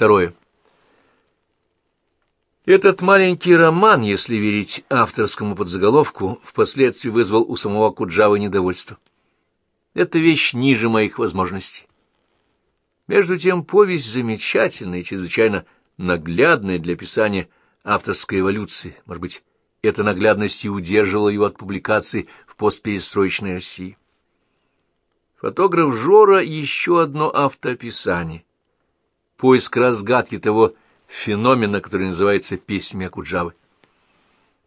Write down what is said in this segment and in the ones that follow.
Второе. Этот маленький роман, если верить авторскому подзаголовку, впоследствии вызвал у самого Куджавы недовольство. Это вещь ниже моих возможностей. Между тем, повесть замечательная и чрезвычайно наглядная для писания авторской эволюции. Может быть, эта наглядность и удерживала его от публикации в постперестроечной России. Фотограф Жора — еще одно автоописание. Поиск разгадки того феномена, который называется «Песнями Акуджавы».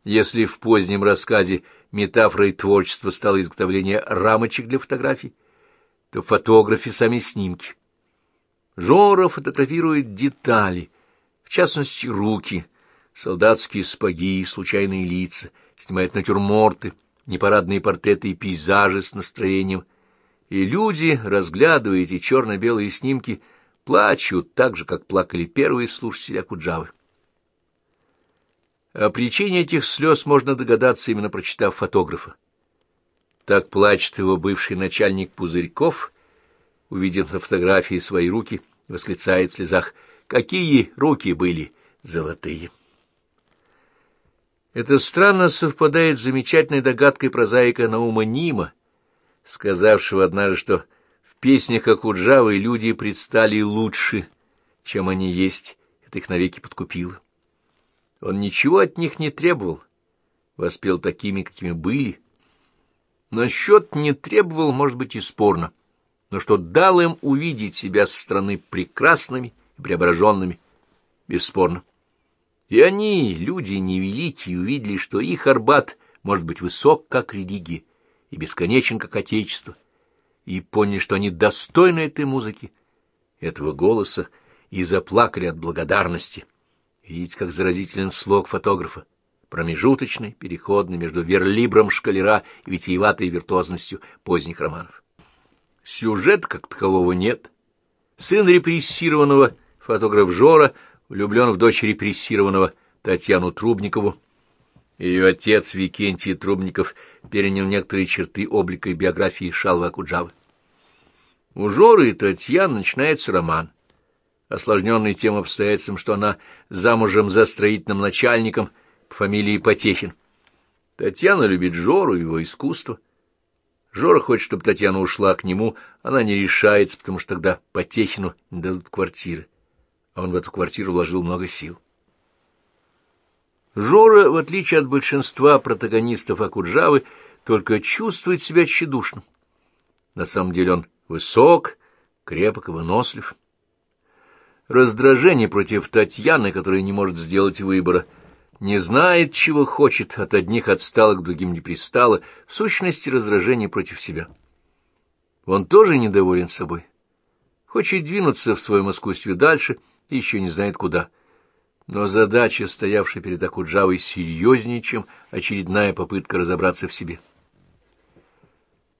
Если в позднем рассказе метафорой творчества стало изготовление рамочек для фотографий, то в фотографе сами снимки. Жора фотографирует детали, в частности, руки, солдатские спаги, случайные лица, снимает натюрморты, непарадные портреты и пейзажи с настроением. И люди, разглядывая эти черно-белые снимки, плачут так же, как плакали первые слушатели Акуджавы. О причине этих слез можно догадаться, именно прочитав фотографа. Так плачет его бывший начальник Пузырьков, увидев на фотографии свои руки, восклицает в слезах «Какие руки были золотые!» Это странно совпадает с замечательной догадкой прозаика Наума Нима, сказавшего однажды, что песнях Акуджавы люди предстали лучше, чем они есть, это их навеки подкупило. Он ничего от них не требовал, воспел такими, какими были. Насчет не требовал, может быть, и спорно, но что дал им увидеть себя со стороны прекрасными и преображенными, бесспорно. И они, люди невеликие, увидели, что их Арбат может быть высок, как религия, и бесконечен, как отечество, и поняли, что они достойны этой музыки, этого голоса, и заплакали от благодарности. Видите, как заразителен слог фотографа, промежуточный, переходный между верлибром шкалера и витиеватой виртуозностью поздних романов. Сюжет как такового нет. Сын репрессированного, фотограф Жора, влюблен в дочь репрессированного Татьяну Трубникову. Ее отец Викентий Трубников перенял некоторые черты облика и биографии Шалва Акуджавы. У Жоры и Татьяны начинается роман, осложненный тем обстоятельством, что она замужем за строительным начальником по фамилии Потехин. Татьяна любит Жору и его искусство. Жора хочет, чтобы Татьяна ушла к нему, она не решается, потому что тогда Потехину не дадут квартиры а он в эту квартиру вложил много сил. Жора, в отличие от большинства протагонистов Акуджавы, только чувствует себя тщедушным. На самом деле он высок, крепок и вынослив. Раздражение против Татьяны, которая не может сделать выбора, не знает, чего хочет, от одних отстала к другим не пристало, в сущности раздражение против себя. Он тоже недоволен собой. Хочет двинуться в своем искусстве дальше — и еще не знает куда. Но задача, стоявшая перед Акуджавой, серьезнее, чем очередная попытка разобраться в себе.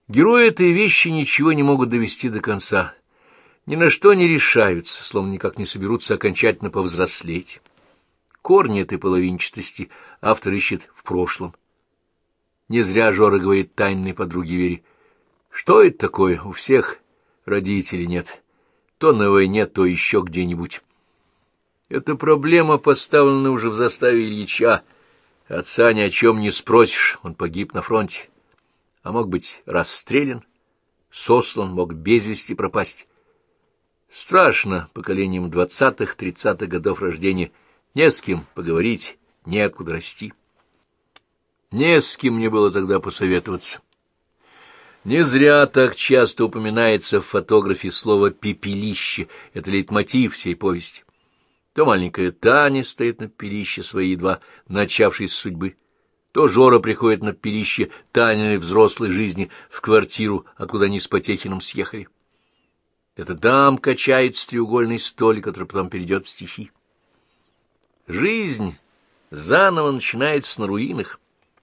Герои этой вещи ничего не могут довести до конца, ни на что не решаются, словно никак не соберутся окончательно повзрослеть. Корни этой половинчатости автор ищет в прошлом. Не зря Жора говорит тайной подруге Вере. Что это такое? У всех родителей нет. То на войне, то еще где-нибудь. Эта проблема поставлена уже в заставе Ильича. Отца ни о чем не спросишь, он погиб на фронте. А мог быть расстрелян, сослан, мог без вести пропасть. Страшно поколением двадцатых-тридцатых годов рождения. Не с кем поговорить, неоткуда расти. Не с кем мне было тогда посоветоваться. Не зря так часто упоминается в фотографии слово «пепелище». Это лейтмотив всей повести. То маленькая Таня стоит на пилище своей едва начавшейся судьбы, то Жора приходит на пилище Таниной взрослой жизни в квартиру, откуда они с Потехиным съехали. Это дам качается треугольный столик, который потом перейдет в стихи. Жизнь заново начинается на руинах,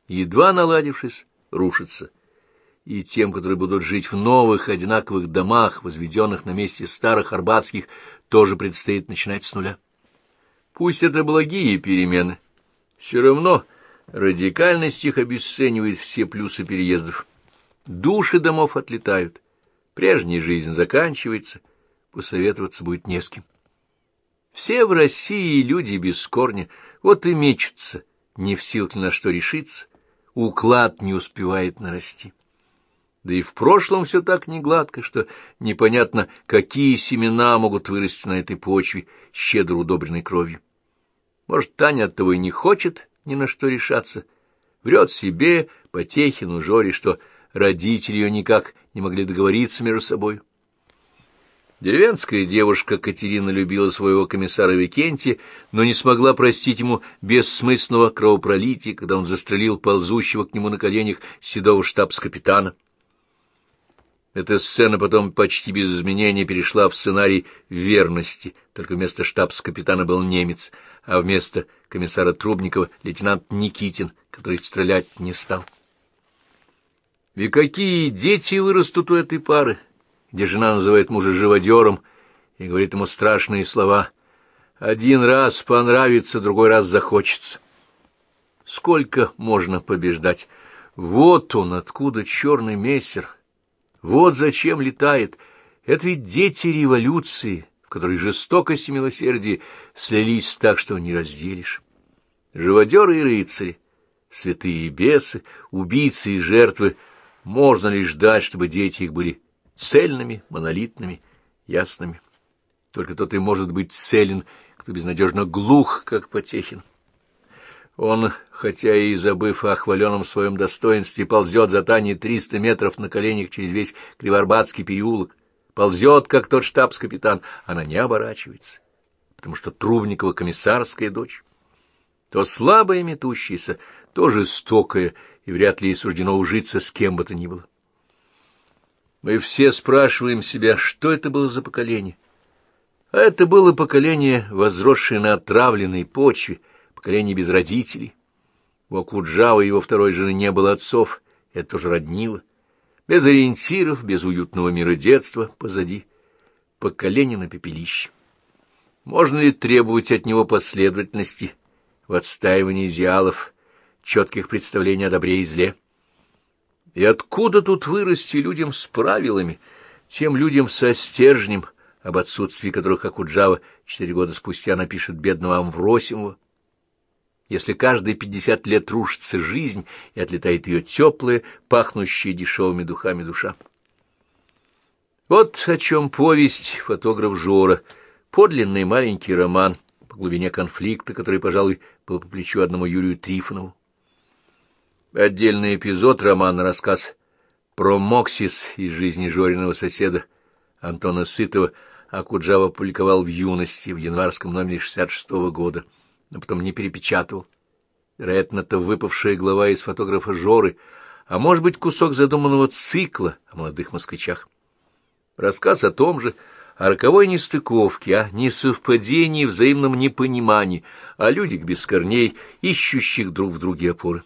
едва наладившись, рушится. И тем, которые будут жить в новых одинаковых домах, возведенных на месте старых арбатских, тоже предстоит начинать с нуля. Пусть это благие перемены, все равно радикальность их обесценивает все плюсы переездов. Души домов отлетают, прежняя жизнь заканчивается, посоветоваться будет не с кем. Все в России люди без корня, вот и мечутся, не в силах на что решиться, уклад не успевает нарасти. Да и в прошлом все так негладко, что непонятно, какие семена могут вырасти на этой почве, щедро удобренной кровью. Может, Таня оттого и не хочет ни на что решаться, врет себе, Потехину, Жоре, что родители ее никак не могли договориться между собой. Деревенская девушка Катерина любила своего комиссара Викентия, но не смогла простить ему бессмысленного кровопролития, когда он застрелил ползущего к нему на коленях седого штабс-капитана. Эта сцена потом почти без изменения перешла в сценарий верности, только вместо штабс-капитана был немец, а вместо комиссара Трубникова лейтенант Никитин, который стрелять не стал. И какие дети вырастут у этой пары? где жена называет мужа живодером и говорит ему страшные слова. Один раз понравится, другой раз захочется. Сколько можно побеждать? Вот он, откуда черный мессер. Вот зачем летает. Это ведь дети революции, в которой жестокость и милосердие слились так, что не разделишь. Живодеры и рыцари, святые и бесы, убийцы и жертвы, можно ли ждать, чтобы дети их были цельными, монолитными, ясными. Только тот и может быть целен, кто безнадежно глух, как Потехин. Он, хотя и забыв о хваленном своем достоинстве, ползет за Таней триста метров на коленях через весь Криварбатский переулок, ползет, как тот штабс-капитан, она не оборачивается, потому что Трубникова комиссарская дочь. То слабая метущаяся, то жестокая, и вряд ли ей суждено ужиться с кем бы то ни было. Мы все спрашиваем себя, что это было за поколение. А это было поколение, возросшее на отравленной почве, поколение без родителей. У Акуджава и его второй жены не было отцов, это тоже роднило. Без ориентиров, без уютного мира детства позади. Поколение на пепелище. Можно ли требовать от него последовательности в отстаивании идеалов, четких представлений о добре и зле? И откуда тут вырасти людям с правилами, тем людям со стержнем, об отсутствии которых Акуджава четыре года спустя напишет бедного Амвросимова? Если каждые пятьдесят лет рушится жизнь и отлетает ее теплая, пахнущая дешевыми духами душа. Вот о чем повесть фотограф Жора, подлинный маленький роман по глубине конфликта, который, пожалуй, был по плечу одному Юрию Трифонову. Отдельный эпизод романа рассказ про Моксис из жизни Жориного соседа Антона Сытова Акуджава публиковал в юности, в январском номере 66-го года, но потом не перепечатывал. Вероятно, это выпавшая глава из фотографа Жоры, а может быть, кусок задуманного цикла о молодых москвичах. Рассказ о том же, о роковой нестыковке, о несовпадении, взаимном непонимании, о людях без корней, ищущих друг в друге опоры.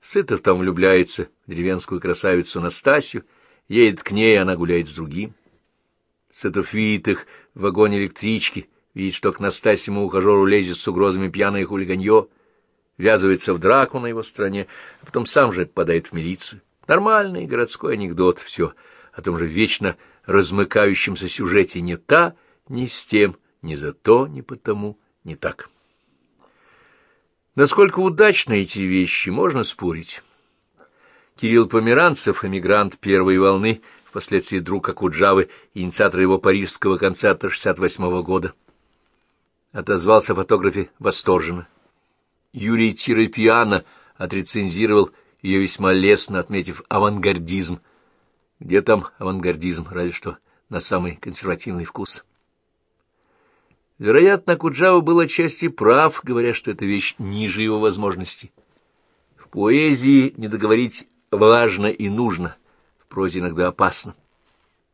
Сытов там влюбляется в деревенскую красавицу Настасью, едет к ней, она гуляет с другим. Сытов видит их в вагоне электрички, видит, что к Настасьему ухажеру лезет с угрозами пьяное хулиганье, ввязывается в драку на его стороне, а потом сам же попадает в милицию. Нормальный городской анекдот, все о том же вечно размыкающемся сюжете не та, ни с тем, ни за то, ни потому, не так. Насколько удачны эти вещи, можно спорить. Кирилл Померанцев, эмигрант первой волны, впоследствии друг Акуджавы, инициатор его парижского концерта 68 -го года, отозвался фотографе восторженно. Юрий Тиропиано отрецензировал ее весьма лестно, отметив авангардизм. Где там авангардизм, разве что на самый консервативный вкус. Вероятно, Куджава был отчасти прав, говоря, что эта вещь ниже его возможностей. В поэзии не договорить важно и нужно, в прозе иногда опасно.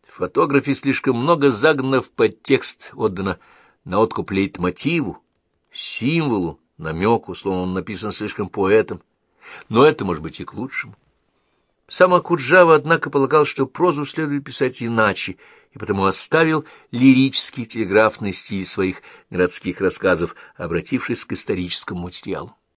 В фотографии слишком много загнано в подтекст, отдано на откуп лейтмотиву, символу, намеку, словно он написан слишком поэтом. Но это может быть и к лучшему. Сам Акуджава, однако, полагал, что прозу следует писать иначе, и потому оставил лирический телеграфный стиль своих городских рассказов, обратившись к историческому материалу.